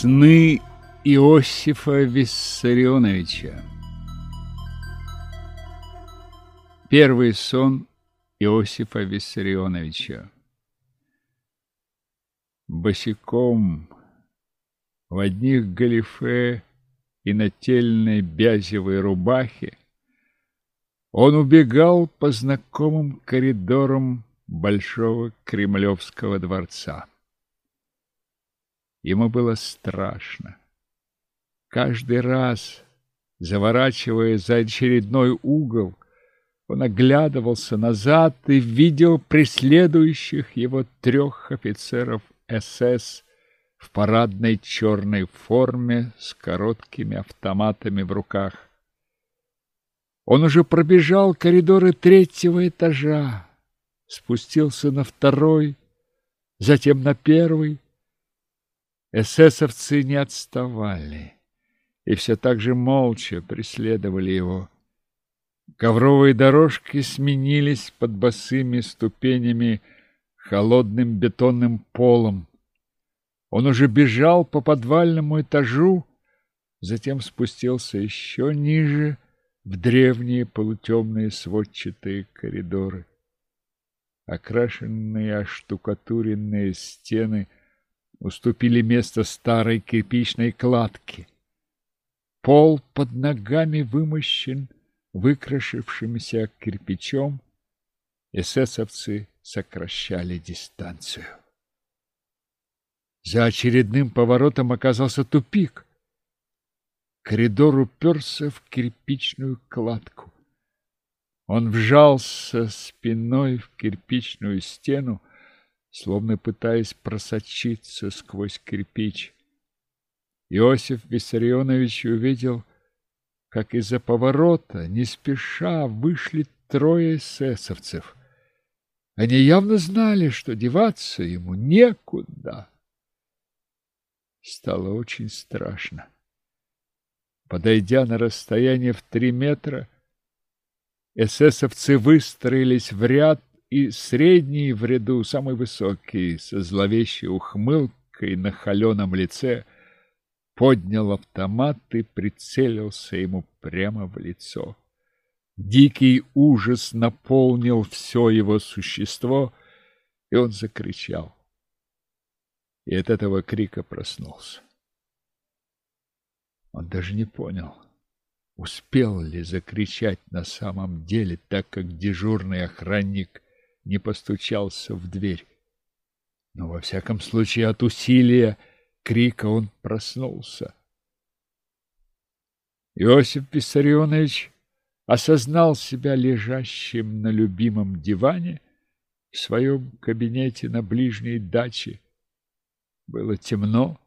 Сны Иосифа Виссарионовича Первый сон Иосифа Виссарионовича Босиком в одних галифе и нательной бязевой рубахе он убегал по знакомым коридорам большого Кремлевского дворца. Ему было страшно. Каждый раз, заворачивая за очередной угол, он оглядывался назад и видел преследующих его трех офицеров СС в парадной черной форме с короткими автоматами в руках. Он уже пробежал коридоры третьего этажа, спустился на второй, затем на первый, Эсэсовцы не отставали и все так же молча преследовали его. Ковровые дорожки сменились под босыми ступенями холодным бетонным полом. Он уже бежал по подвальному этажу, затем спустился еще ниже в древние полутемные сводчатые коридоры. Окрашенные оштукатуренные стены — уступили место старой кирпичной кладке. Пол под ногами вымощен выкрашившимся кирпичом, эсэсовцы сокращали дистанцию. За очередным поворотом оказался тупик. Коридор уперся в кирпичную кладку. Он вжался спиной в кирпичную стену, словно пытаясь просочиться сквозь кирпич. Иосиф Виссарионович увидел, как из-за поворота, не спеша, вышли трое эсэсовцев. Они явно знали, что деваться ему некуда. Стало очень страшно. Подойдя на расстояние в три метра, эсэсовцы выстроились в ряд и средний в ряду, самый высокий, со зловещей ухмылкой на холеном лице, поднял автомат и прицелился ему прямо в лицо. Дикий ужас наполнил все его существо, и он закричал. И от этого крика проснулся. Он даже не понял, успел ли закричать на самом деле, так как дежурный охранник не постучался в дверь. Но, во всяком случае, от усилия крика он проснулся. Иосиф Виссарионович осознал себя лежащим на любимом диване в своем кабинете на ближней даче. Было темно,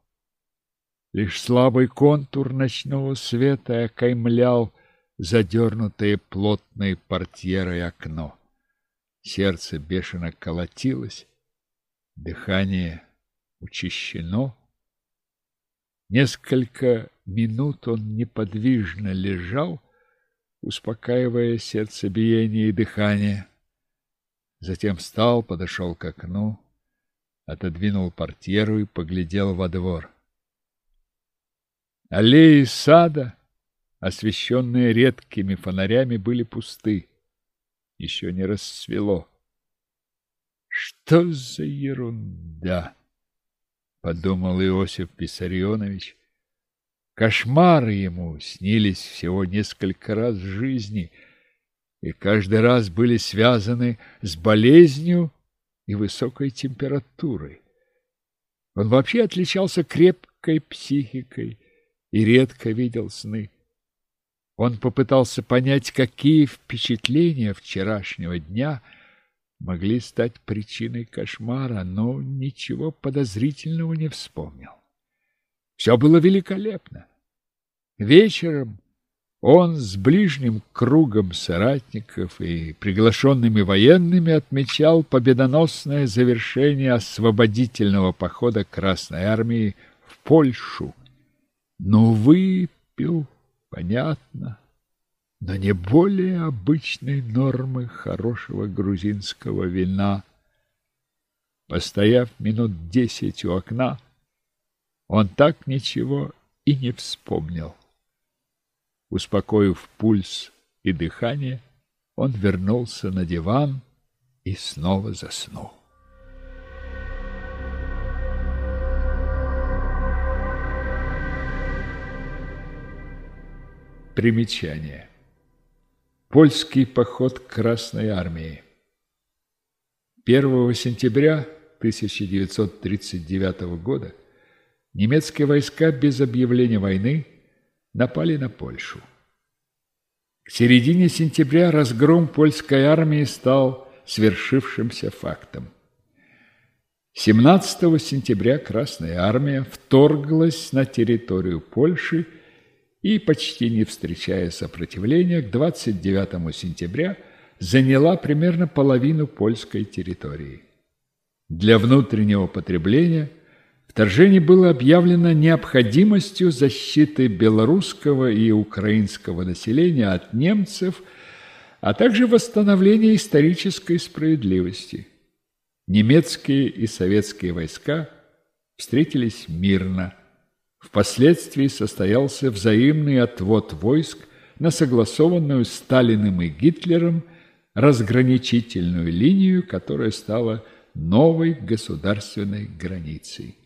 лишь слабый контур ночного света окаймлял задернутое плотной портьерой окно. Сердце бешено колотилось, дыхание учащено. Несколько минут он неподвижно лежал, успокаивая сердцебиение и дыхание. Затем встал, подошел к окну, отодвинул портьеру и поглядел во двор. Аллеи сада, освещенные редкими фонарями, были пусты еще не расцвело. Что за ерунда, подумал Иосиф Писарионович. Кошмары ему снились всего несколько раз в жизни, и каждый раз были связаны с болезнью и высокой температурой. Он вообще отличался крепкой психикой и редко видел сны. Он попытался понять, какие впечатления вчерашнего дня могли стать причиной кошмара, но ничего подозрительного не вспомнил. Все было великолепно. Вечером он с ближним кругом соратников и приглашенными военными отмечал победоносное завершение освободительного похода Красной Армии в Польшу. Но выпил Понятно, но не более обычной нормы хорошего грузинского вина. Постояв минут десять у окна, он так ничего и не вспомнил. Успокоив пульс и дыхание, он вернулся на диван и снова заснул. Примечание. Польский поход Красной Армии. 1 сентября 1939 года немецкие войска без объявления войны напали на Польшу. К середине сентября разгром польской армии стал свершившимся фактом. 17 сентября Красная армия вторглась на территорию Польши и, почти не встречая сопротивления, к 29 сентября заняла примерно половину польской территории. Для внутреннего потребления вторжение было объявлено необходимостью защиты белорусского и украинского населения от немцев, а также восстановления исторической справедливости. Немецкие и советские войска встретились мирно – Впоследствии состоялся взаимный отвод войск на согласованную Сталиным и Гитлером разграничительную линию, которая стала новой государственной границей.